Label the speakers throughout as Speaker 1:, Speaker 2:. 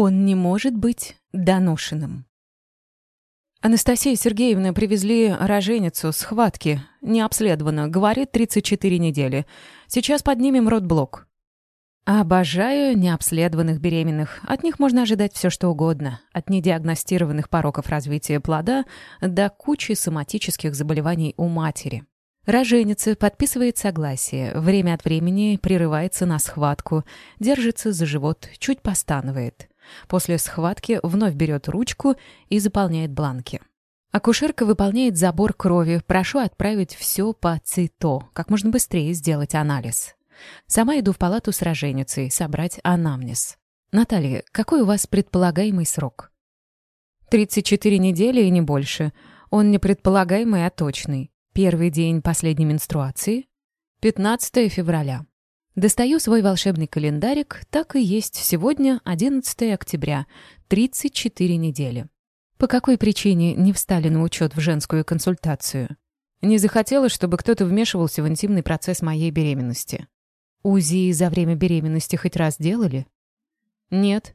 Speaker 1: Он не может быть доношенным. Анастасия Сергеевна привезли роженицу с хватки. Не обследовано. Говорит, 34 недели. Сейчас поднимем родблок. Обожаю необследованных беременных. От них можно ожидать все, что угодно. От недиагностированных пороков развития плода до кучи соматических заболеваний у матери. Роженица подписывает согласие, время от времени прерывается на схватку, держится за живот, чуть постанывает. После схватки вновь берет ручку и заполняет бланки. Акушерка выполняет забор крови. Прошу отправить все по ЦИТО, как можно быстрее сделать анализ. Сама иду в палату с роженицей, собрать анамнез. Наталья, какой у вас предполагаемый срок? 34 недели и не больше. Он не предполагаемый, а точный. Первый день последней менструации. 15 февраля. Достаю свой волшебный календарик, так и есть сегодня 11 октября, 34 недели. По какой причине не встали на учет в женскую консультацию? Не захотела, чтобы кто-то вмешивался в интимный процесс моей беременности. УЗИ за время беременности хоть раз делали? Нет.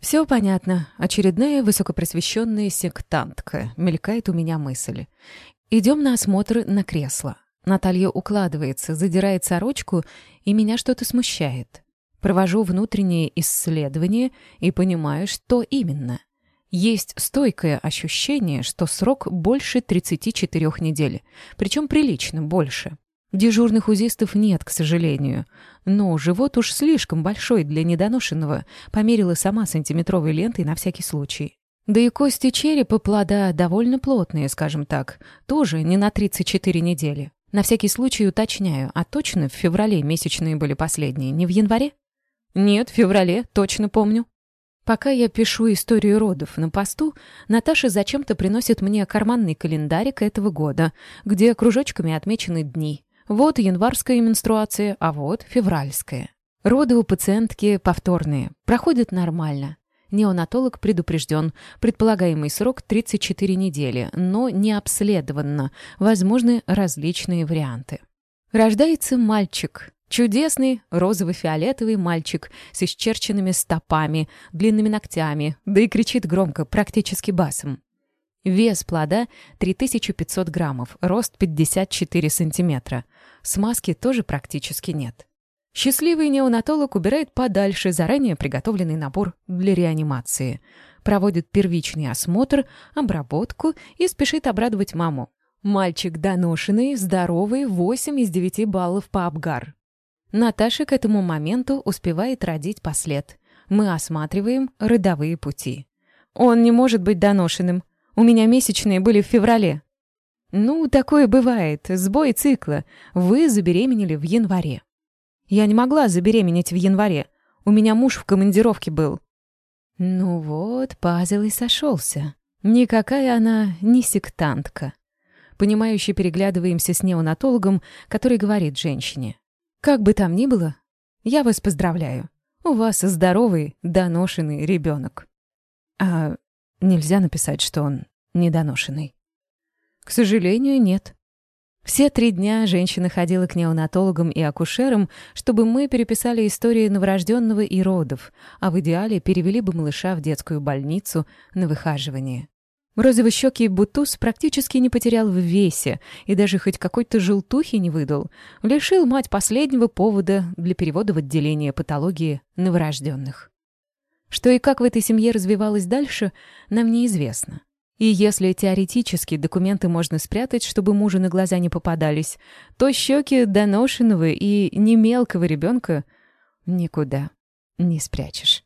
Speaker 1: Все понятно. Очередная высокопросвещенная сектантка. Мелькает у меня мысль. Идем на осмотр на кресло. Наталья укладывается, задирает сорочку, и меня что-то смущает. Провожу внутреннее исследование и понимаю, что именно. Есть стойкое ощущение, что срок больше 34 недель, причем прилично больше. Дежурных узистов нет, к сожалению. Но живот уж слишком большой для недоношенного, померила сама сантиметровой лентой на всякий случай. Да и кости черепа плода довольно плотные, скажем так, тоже не на 34 недели. На всякий случай уточняю, а точно в феврале месячные были последние, не в январе? Нет, в феврале, точно помню. Пока я пишу историю родов на посту, Наташа зачем-то приносит мне карманный календарик этого года, где кружочками отмечены дни. Вот январская менструация, а вот февральская. Роды у пациентки повторные, проходят нормально. Неонатолог предупрежден. Предполагаемый срок 34 недели, но не обследованно. Возможны различные варианты. Рождается мальчик. Чудесный розово-фиолетовый мальчик с исчерченными стопами, длинными ногтями, да и кричит громко, практически басом. Вес плода 3500 граммов, рост 54 сантиметра. Смазки тоже практически нет. Счастливый неонатолог убирает подальше заранее приготовленный набор для реанимации, проводит первичный осмотр, обработку и спешит обрадовать маму. Мальчик доношенный, здоровый, 8 из 9 баллов по Абгар. Наташа к этому моменту успевает родить послед. Мы осматриваем родовые пути. Он не может быть доношенным, у меня месячные были в феврале. Ну, такое бывает. Сбой цикла. Вы забеременели в январе. Я не могла забеременеть в январе. У меня муж в командировке был. Ну вот, пазл и сошелся. Никакая она не сектантка. Понимающе переглядываемся с неонатологом, который говорит женщине. Как бы там ни было, я вас поздравляю. У вас здоровый, доношенный ребенок. А Нельзя написать, что он недоношенный. К сожалению, нет. Все три дня женщина ходила к неонатологам и акушерам, чтобы мы переписали истории новорожденного и родов, а в идеале перевели бы малыша в детскую больницу на выхаживание. Розовощекий бутуз практически не потерял в весе и даже хоть какой-то желтухи не выдал. Лишил мать последнего повода для перевода в отделение патологии новорожденных. Что и как в этой семье развивалось дальше, нам неизвестно. И если теоретически документы можно спрятать, чтобы мужу на глаза не попадались, то щеки доношенного и немелкого ребенка никуда не спрячешь.